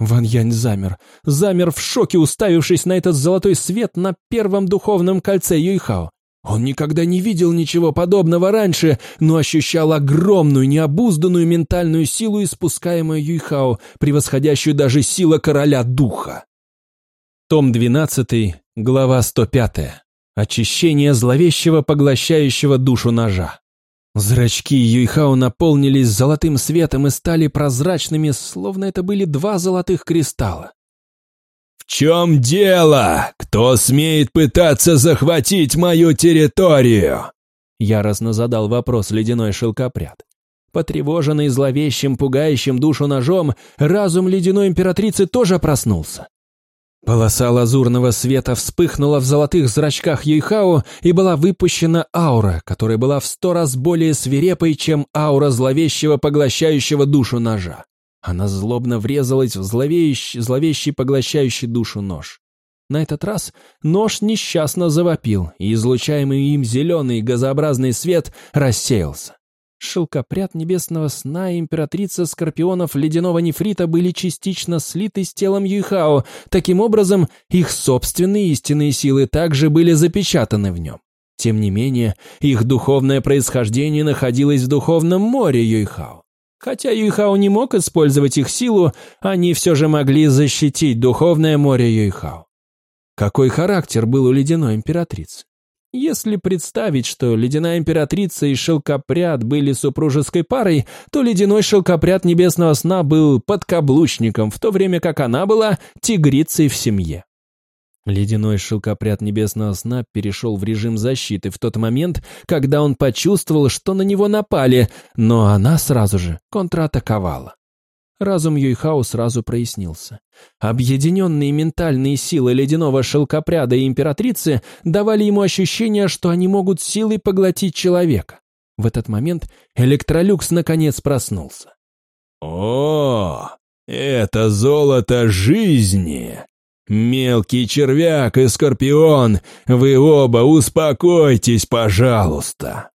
Speaker 2: Ван Янь замер, замер в шоке, уставившись на этот золотой свет на первом духовном кольце Юйхао. Он никогда не видел ничего подобного раньше, но ощущал огромную, необузданную ментальную силу, испускаемую Юйхао, превосходящую даже сила короля духа. Том 12, глава 105. Очищение зловещего, поглощающего душу ножа. Зрачки Юйхао наполнились золотым светом и стали прозрачными, словно это были два золотых кристалла.
Speaker 3: «В чем дело? Кто смеет пытаться захватить мою территорию?»
Speaker 2: Яростно задал вопрос ледяной шелкопряд. Потревоженный зловещим, пугающим душу ножом, разум ледяной императрицы тоже проснулся. Полоса лазурного света вспыхнула в золотых зрачках Юйхао и была выпущена аура, которая была в сто раз более свирепой, чем аура зловещего, поглощающего душу ножа. Она злобно врезалась в зловещий, зловещий поглощающий душу нож. На этот раз нож несчастно завопил, и излучаемый им зеленый газообразный свет рассеялся. Шелкопряд небесного сна и императрица скорпионов ледяного нефрита были частично слиты с телом Юйхао, таким образом их собственные истинные силы также были запечатаны в нем. Тем не менее, их духовное происхождение находилось в духовном море Юйхао. Хотя Юйхао не мог использовать их силу, они все же могли защитить духовное море Юйхао. Какой характер был у ледяной императрицы? Если представить, что ледяная императрица и шелкопряд были супружеской парой, то ледяной шелкопряд небесного сна был подкаблучником, в то время как она была тигрицей в семье. Ледяной шелкопряд небесного сна перешел в режим защиты в тот момент, когда он почувствовал, что на него напали, но она сразу же контратаковала. Разум Юйхао сразу прояснился. Объединенные ментальные силы ледяного шелкопряда и императрицы давали ему ощущение, что они могут силой поглотить человека. В этот момент Электролюкс наконец проснулся.
Speaker 3: «О, это золото жизни!» «Мелкий червяк и скорпион, вы оба успокойтесь, пожалуйста!»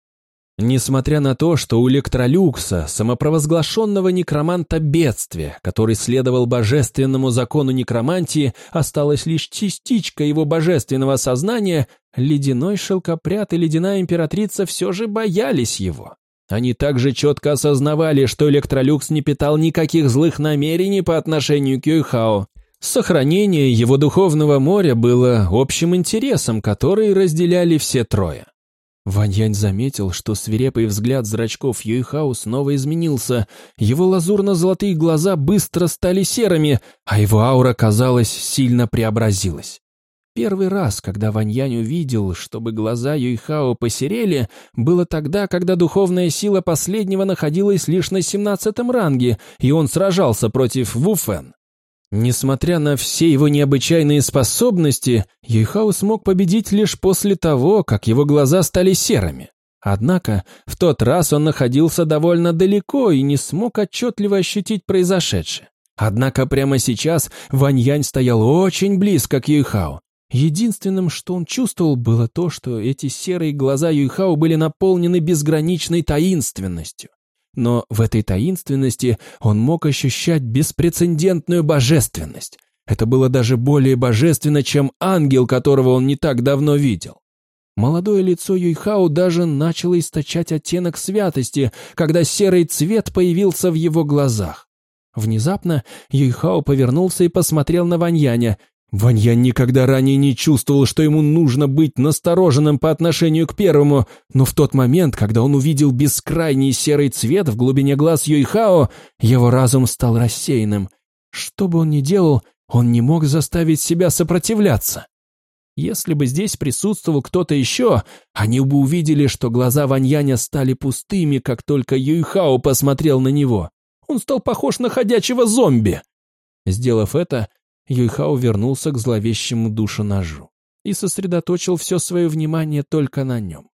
Speaker 2: Несмотря на то, что у Электролюкса, самопровозглашенного некроманта бедствия, который следовал божественному закону некромантии, осталась лишь частичка его божественного сознания, ледяной шелкопряд и ледяная императрица все же боялись его. Они также четко осознавали, что Электролюкс не питал никаких злых намерений по отношению к Юйхао, Сохранение его духовного моря было общим интересом, который разделяли все трое. Ваньянь заметил, что свирепый взгляд зрачков Юйхао снова изменился, его лазурно-золотые глаза быстро стали серыми, а его аура, казалось, сильно преобразилась. Первый раз, когда Ваньянь увидел, чтобы глаза Юйхао посерели, было тогда, когда духовная сила последнего находилась лишь на семнадцатом ранге, и он сражался против Вуфен. Несмотря на все его необычайные способности, Юйхао смог победить лишь после того, как его глаза стали серыми. Однако в тот раз он находился довольно далеко и не смог отчетливо ощутить произошедшее. Однако прямо сейчас Ваньянь стоял очень близко к Юйхао. Единственным, что он чувствовал, было то, что эти серые глаза Юйхао были наполнены безграничной таинственностью но в этой таинственности он мог ощущать беспрецедентную божественность. Это было даже более божественно, чем ангел, которого он не так давно видел. Молодое лицо Юйхао даже начало источать оттенок святости, когда серый цвет появился в его глазах. Внезапно Юйхао повернулся и посмотрел на Ваньяня, Ваньян никогда ранее не чувствовал, что ему нужно быть настороженным по отношению к первому, но в тот момент, когда он увидел бескрайний серый цвет в глубине глаз Юйхао, его разум стал рассеянным. Что бы он ни делал, он не мог заставить себя сопротивляться. Если бы здесь присутствовал кто-то еще, они бы увидели, что глаза Ваньяня стали пустыми, как только Юйхао посмотрел на него. Он стал похож на ходячего зомби. Сделав это, Юйхао вернулся к зловещему душоножу и сосредоточил все свое внимание только на нем.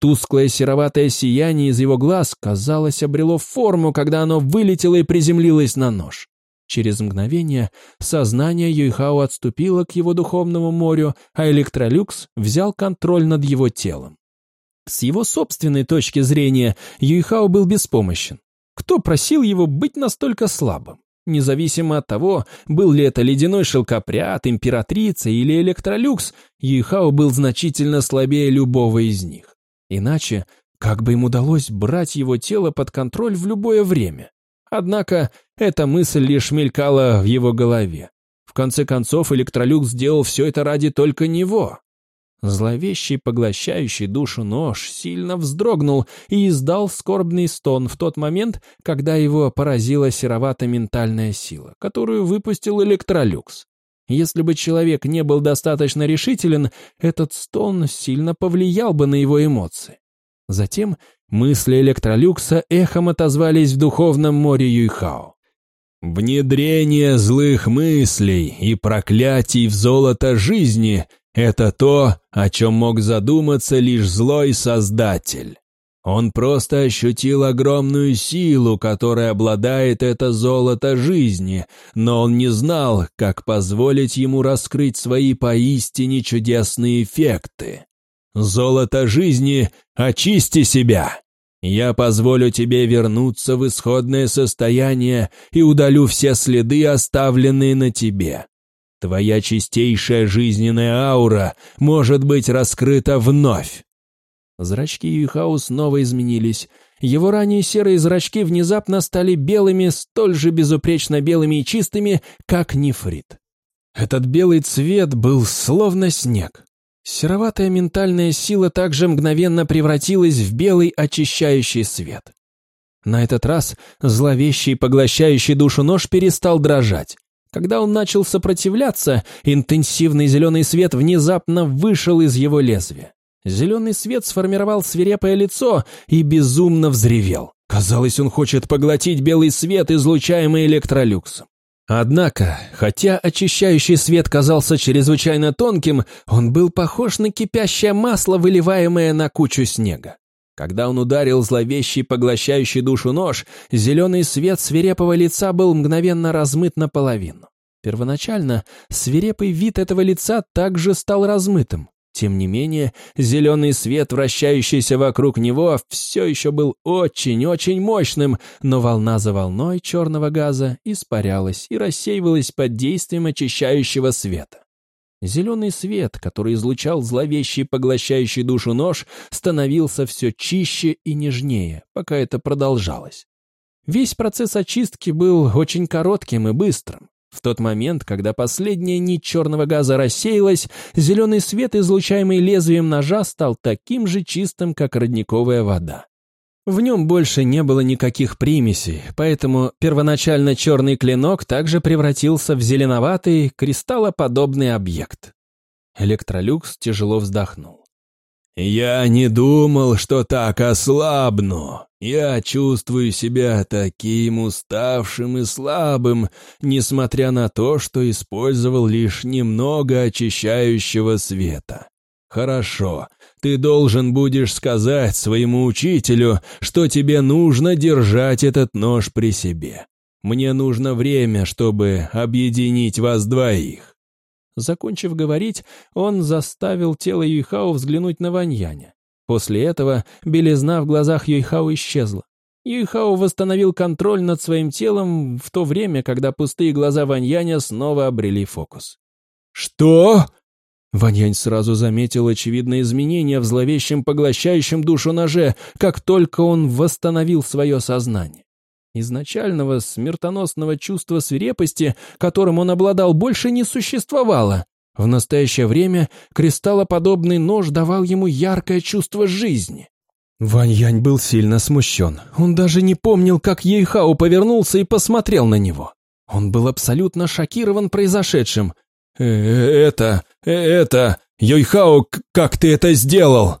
Speaker 2: Тусклое сероватое сияние из его глаз, казалось, обрело форму, когда оно вылетело и приземлилось на нож. Через мгновение сознание Юйхао отступило к его духовному морю, а Электролюкс взял контроль над его телом. С его собственной точки зрения Юйхао был беспомощен. Кто просил его быть настолько слабым?
Speaker 1: Независимо от того, был ли это ледяной шелкопряд, императрица или электролюкс, Юйхао был значительно слабее любого из них. Иначе, как бы им удалось брать его тело под контроль в любое время? Однако, эта мысль лишь мелькала в его голове. В конце концов, электролюкс сделал все это ради только него. Зловещий, поглощающий душу нож сильно вздрогнул и издал скорбный стон в тот момент, когда его поразила серовато-ментальная сила, которую выпустил электролюкс. Если бы человек не был достаточно решителен, этот стон сильно повлиял бы на его эмоции. Затем мысли электролюкса эхом отозвались в духовном море Юйхао. «Внедрение злых мыслей и проклятий в золото жизни — это то, о чем мог задуматься лишь злой создатель. Он просто ощутил огромную силу, которой обладает это золото жизни, но он не знал, как позволить ему раскрыть свои поистине чудесные эффекты. «Золото жизни, очисти себя!» Я позволю тебе вернуться в исходное состояние и удалю все следы, оставленные на тебе. Твоя чистейшая жизненная аура может быть раскрыта вновь. Зрачки Юйхау снова изменились. Его ранее серые зрачки внезапно стали белыми, столь же безупречно белыми и чистыми, как нефрит. Этот белый цвет был словно снег. Сероватая ментальная сила также мгновенно превратилась в белый очищающий свет. На этот раз зловещий поглощающий душу нож перестал дрожать. Когда он начал сопротивляться, интенсивный зеленый свет внезапно вышел из его лезвия. Зеленый свет сформировал свирепое лицо и безумно взревел. Казалось, он хочет поглотить белый свет, излучаемый электролюксом. Однако, хотя очищающий свет казался чрезвычайно тонким, он был похож на кипящее масло, выливаемое на кучу снега. Когда он ударил зловещий, поглощающий душу нож, зеленый свет свирепого лица был мгновенно размыт наполовину. Первоначально свирепый вид этого лица также стал размытым. Тем не менее, зеленый свет, вращающийся вокруг него, все еще был очень-очень мощным, но волна за волной черного газа испарялась и рассеивалась под действием очищающего света. Зеленый свет, который излучал зловещий поглощающий душу нож, становился все чище и нежнее, пока это продолжалось. Весь процесс очистки был очень коротким и быстрым. В тот момент, когда последняя нить черного газа рассеялась, зеленый свет, излучаемый лезвием ножа, стал таким же чистым, как родниковая вода. В нем больше не было никаких примесей, поэтому первоначально черный клинок также превратился в зеленоватый, кристаллоподобный объект. Электролюкс тяжело вздохнул. «Я не думал, что так ослабну. Я чувствую себя таким уставшим и слабым, несмотря на то, что использовал лишь немного очищающего света. Хорошо, ты должен будешь сказать своему учителю, что тебе нужно держать этот нож при себе. Мне нужно время, чтобы объединить вас двоих». Закончив говорить, он заставил тело Юйхао взглянуть на Ваньяня. После этого белизна в глазах Юйхао исчезла. Юйхао восстановил контроль над своим телом в то время, когда пустые глаза Ваньяня снова обрели фокус. «Что?» Ваньянь сразу заметил очевидное изменение в зловещем поглощающем душу ноже, как только он восстановил свое сознание. Изначального смертоносного чувства свирепости, которым он обладал, больше не существовало. В настоящее время кристаллоподобный нож давал ему яркое чувство жизни. Ваньянь был сильно смущен. Он даже не помнил, как Ейхао повернулся и посмотрел на него. Он был абсолютно шокирован произошедшим. «Э, «Это... Э, это... Юйхао, как ты это сделал?»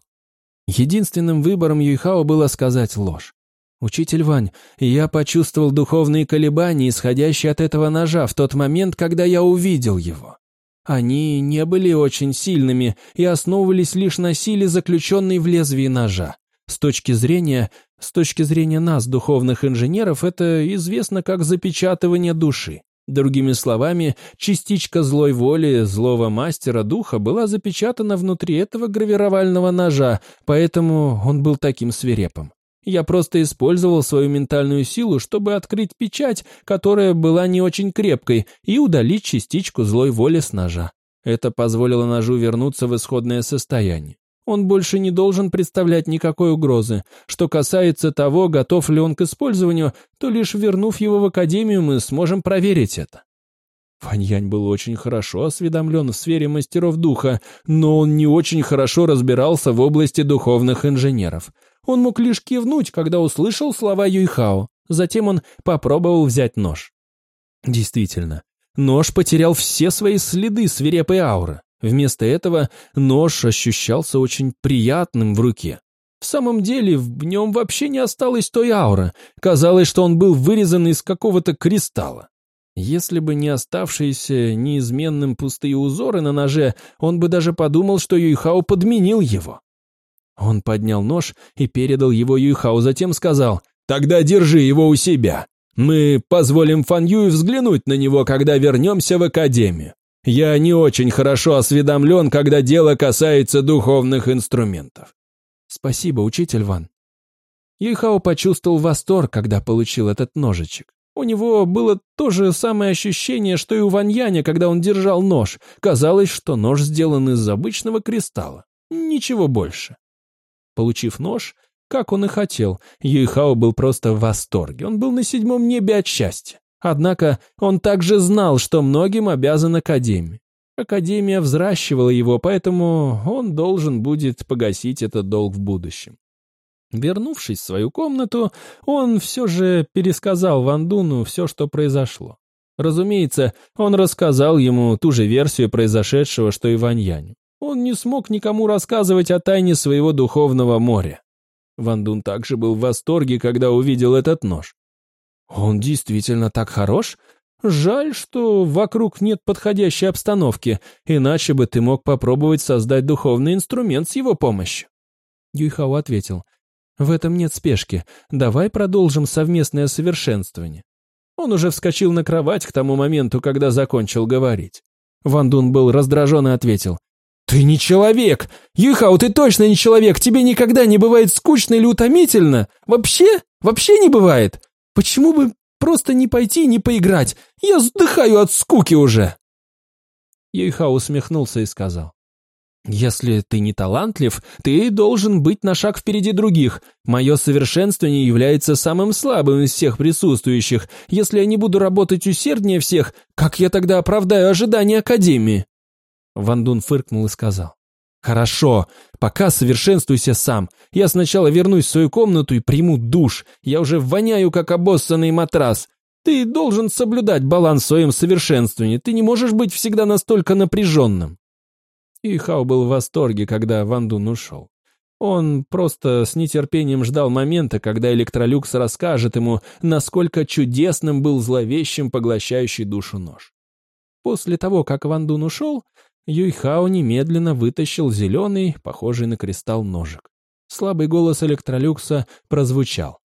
Speaker 1: Единственным выбором Юйхао было сказать ложь. «Учитель Вань, я почувствовал духовные колебания, исходящие от этого ножа, в тот момент, когда я увидел его. Они не были очень сильными и основывались лишь на силе, заключенной в лезвии ножа. С точки зрения, с точки зрения нас, духовных инженеров, это известно как запечатывание души. Другими словами, частичка злой воли злого мастера духа была запечатана внутри этого гравировального ножа, поэтому он был таким свирепым. Я просто использовал свою ментальную силу, чтобы открыть печать, которая была не очень крепкой, и удалить частичку злой воли с ножа. Это позволило ножу вернуться в исходное состояние. Он больше не должен представлять никакой угрозы. Что касается того, готов ли он к использованию, то лишь вернув его в Академию, мы сможем проверить это. Фаньянь был очень хорошо осведомлен в сфере мастеров духа, но он не очень хорошо разбирался в области духовных инженеров. Он мог лишь кивнуть, когда услышал слова Юйхао. Затем он попробовал взять нож. Действительно, нож потерял все свои следы свирепой ауры. Вместо этого нож ощущался очень приятным в руке. В самом деле, в нем вообще не осталось той ауры. Казалось, что он был вырезан из какого-то кристалла. Если бы не оставшиеся неизменным пустые узоры на ноже, он бы даже подумал, что Юйхао подменил его. Он поднял нож и передал его Юйхао, затем сказал, «Тогда держи его у себя. Мы позволим Фан Юю взглянуть на него, когда вернемся в Академию. Я не очень хорошо осведомлен, когда дело касается духовных инструментов. Спасибо, учитель Ван. Юйхао почувствовал восторг, когда получил этот ножичек. У него было то же самое ощущение, что и у Ваньяня, когда он держал нож. Казалось, что нож сделан из обычного кристалла. Ничего больше. Получив нож, как он и хотел, Юйхао был просто в восторге. Он был на седьмом небе от счастья. Однако он также знал, что многим обязан Академии. Академия взращивала его, поэтому он должен будет погасить этот долг в будущем. Вернувшись в свою комнату, он все же пересказал Вандуну все, что произошло. Разумеется, он рассказал ему ту же версию произошедшего, что и Ваньяню. Он не смог никому рассказывать о тайне своего духовного моря. Вандун также был в восторге, когда увидел этот нож. Он действительно так хорош? Жаль, что вокруг нет подходящей обстановки, иначе бы ты мог попробовать создать духовный инструмент с его помощью. Юйхао ответил, в этом нет спешки, давай продолжим совместное совершенствование. Он уже вскочил на кровать к тому моменту, когда закончил говорить. Ван Дун был раздражен и ответил, «Ты не человек! Юйхао, ты точно не человек! Тебе никогда не бывает скучно или утомительно! Вообще? Вообще не бывает! Почему бы просто не пойти и не поиграть? Я вздыхаю от скуки уже!» Юйхао усмехнулся и сказал. «Если ты не талантлив, ты должен быть на шаг впереди других. Мое совершенствование является самым слабым из всех присутствующих. Если я не буду работать усерднее всех, как я тогда оправдаю ожидания Академии?» Ван Дун фыркнул и сказал. «Хорошо, пока совершенствуйся сам. Я сначала вернусь в свою комнату и приму душ. Я уже воняю, как обоссанный матрас. Ты должен соблюдать баланс в своем совершенствовании. Ты не можешь быть всегда настолько напряженным». И Хао был в восторге, когда Ван Дун ушел. Он просто с нетерпением ждал момента, когда Электролюкс расскажет ему, насколько чудесным был зловещим поглощающий душу нож. После того, как Ван Дун ушел, Юйхао немедленно вытащил зеленый, похожий на кристалл ножик. Слабый голос Электролюкса прозвучал.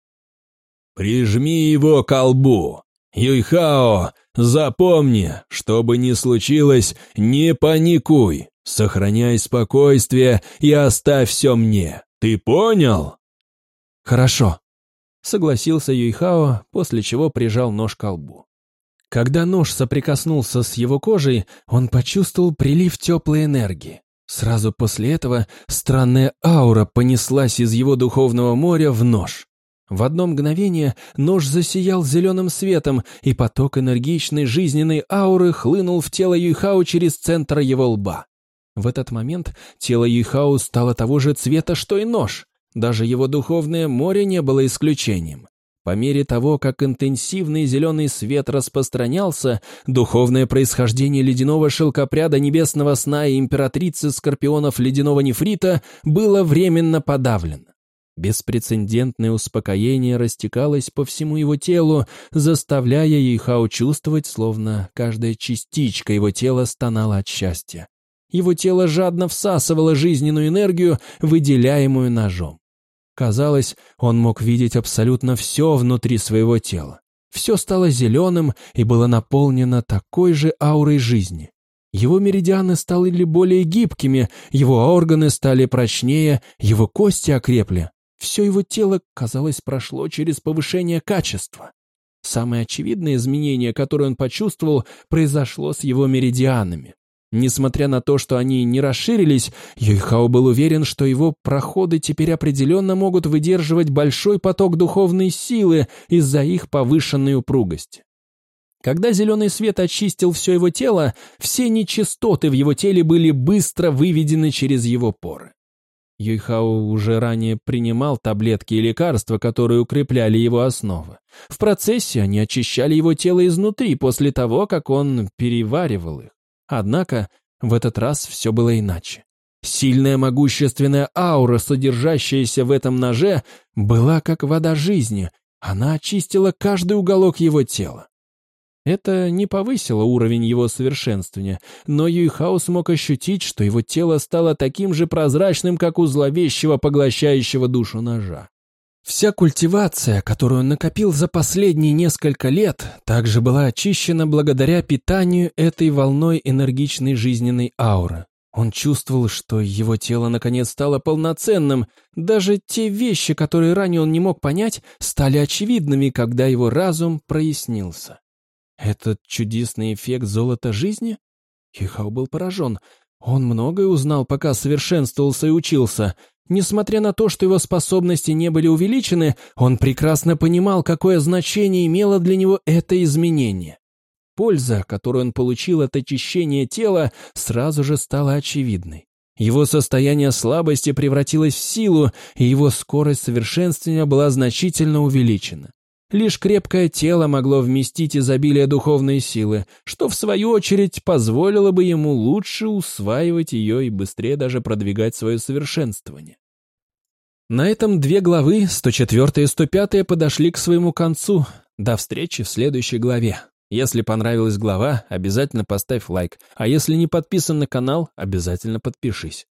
Speaker 3: «Прижми его к колбу! Юйхао, запомни, что бы ни случилось, не паникуй, сохраняй спокойствие и оставь все мне, ты понял?»
Speaker 1: «Хорошо», — согласился Юйхао, после чего прижал нож к колбу. Когда нож соприкоснулся с его кожей, он почувствовал прилив теплой энергии. Сразу после этого странная аура понеслась из его духовного моря в нож. В одно мгновение нож засиял зеленым светом, и поток энергичной жизненной ауры хлынул в тело Юйхао через центр его лба. В этот момент тело Юйхао стало того же цвета, что и нож. Даже его духовное море не было исключением. По мере того, как интенсивный зеленый свет распространялся, духовное происхождение ледяного шелкопряда небесного сна и императрицы скорпионов ледяного нефрита было временно подавлено. Беспрецедентное успокоение растекалось по всему его телу, заставляя Ейхао чувствовать, словно каждая частичка его тела стонала от счастья. Его тело жадно всасывало жизненную энергию, выделяемую ножом. Казалось, он мог видеть абсолютно все внутри своего тела. Все стало зеленым и было наполнено такой же аурой жизни. Его меридианы стали более гибкими, его органы стали прочнее, его кости окрепли.
Speaker 2: Все его тело, казалось, прошло через повышение качества. Самое очевидное изменение, которое он почувствовал, произошло с его меридианами. Несмотря на то, что они не расширились, Юйхао был уверен, что его проходы теперь определенно могут выдерживать большой поток духовной силы из-за их повышенной упругости. Когда зеленый свет очистил все его тело, все нечистоты в его теле были быстро выведены через его поры. Юйхао уже ранее принимал таблетки и лекарства, которые укрепляли его основы. В процессе они очищали его тело изнутри после того, как он переваривал их. Однако в этот раз все было иначе. Сильная могущественная аура, содержащаяся в этом ноже, была как вода жизни. Она очистила каждый уголок его тела. Это не повысило уровень его совершенствования, но Юйхао смог ощутить, что его тело стало таким же прозрачным, как у зловещего поглощающего душу ножа. Вся культивация, которую он накопил за последние несколько лет, также была очищена благодаря питанию этой волной энергичной жизненной ауры. Он чувствовал, что его тело наконец стало полноценным. Даже те вещи, которые ранее он не мог понять, стали очевидными, когда его разум прояснился. Этот чудесный эффект золота жизни? Хихау был поражен. Он многое узнал, пока совершенствовался и учился. Несмотря на то, что его способности не были увеличены, он прекрасно понимал, какое значение имело для него это изменение. Польза, которую он получил от очищения тела, сразу же стала очевидной. Его состояние слабости превратилось в силу, и его скорость совершенствования была значительно увеличена. Лишь крепкое тело могло вместить изобилие духовной силы, что в свою очередь позволило бы ему лучше усваивать ее и быстрее даже продвигать свое совершенствование. На этом две главы, 104 и 105, подошли к своему концу. До встречи в следующей главе. Если понравилась глава, обязательно поставь лайк, а если не подписан на канал, обязательно подпишись.